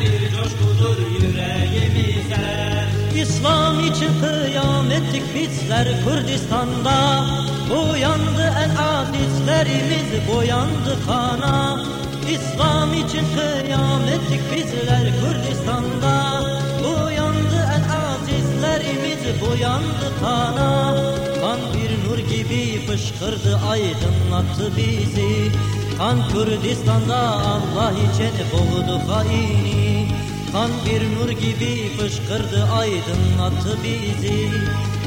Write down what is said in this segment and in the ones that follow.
bir coşkudur yüreğimize. İslam için kıyam ettik bizler Kürdistan'da. Uyandı el azizlerimiz boyandı kana. İslam için kıyam ettik bizler Kürdistan'da. Uyandı el azizlerimiz boyandı kana. Kan bir nur gibi fışkırdı aydınlattı bizi Kan Kürdistan'da Allah için boğdu haini Kan bir nur gibi fışkırdı aydınlattı bizi.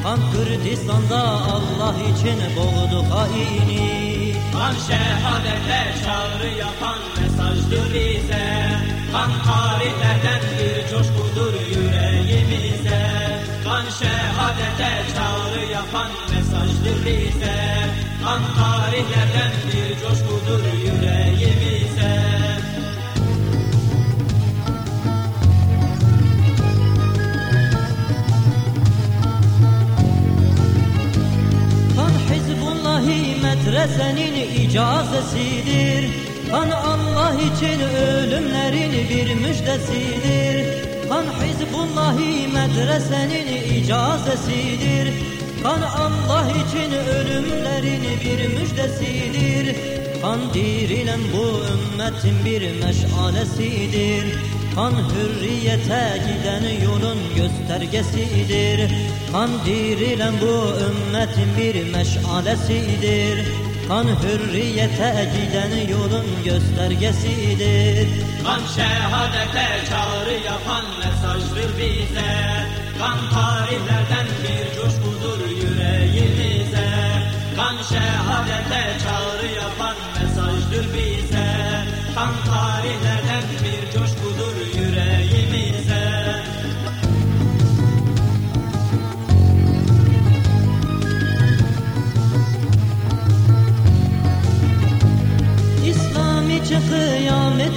Kan Kürdistan'da Allah için boğdu haini Kan şehadete çağrı yapan mesajdır bize. Kan tarihlerden bir coşkudur yüreğimize. Kan şehadete çağrı yapan mesajdır bize. Kan tarihlerden bir coşkudur Hizbullahi medresenin icazesidir. Kan Allah için ölümlerin bir müjdesidir. Kan Hizbullahi medresenin icazesidir. Kan Allah için ölümlerin bir müjdesidir. Kan dirilen bu ümmetin bir meşalesidir. Kan hürriyete giden yolun göstergesidir. Kan dirilen bu ümmetin bir meşalesidir Kan hürriyete giden yolun göstergesidir. Kan şehadete çağrı yapan mesajdır bize. Kan tarihlerden bir coşkudur yüreğimize. Kan şehadete çağrı yapan mesajdır bize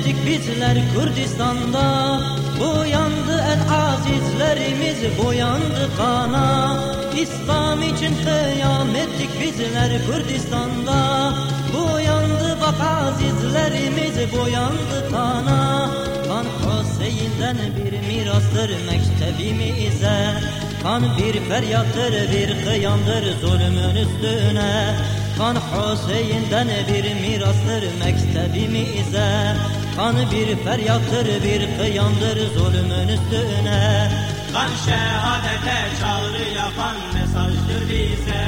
ettik bizler Kürdistan'da. Boyandı el azizlerimiz boyandı kana. İslam için kıyam ettik bizler Kürdistan'da. Boyandı bak azizlerimiz boyandı kana. Kan Hüseyin'den bir mirastır mektebimize. Kan bir feryattır bir kıyamdır zulmün üstüne. Kan Hüseyin'den bir mirastır mektebimize Kan bir feryattır bir kıyamdır zulmün üstüne. Kan şehadete çağrı yapan mesajdır bize.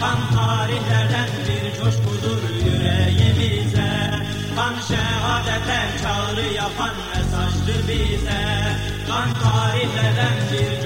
Kan tarihlerden bir coşkudur yüreğimize. Kan şehadete çağrı yapan mesajdır bize. Kan tarihlerden bir